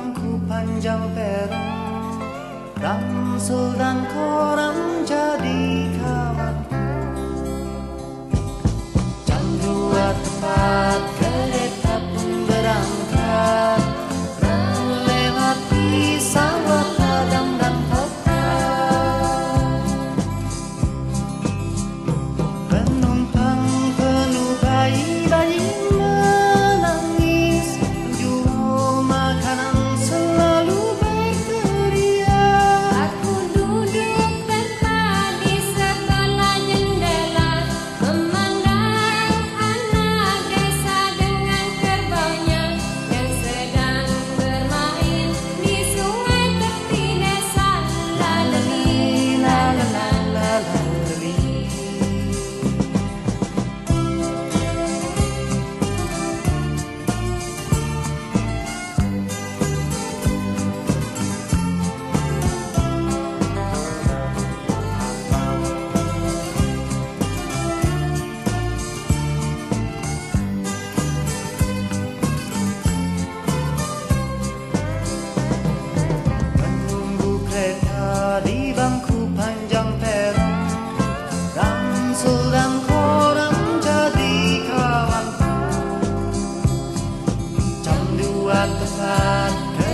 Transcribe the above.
langku panjang peron Ramsul dan koran membuat pesan.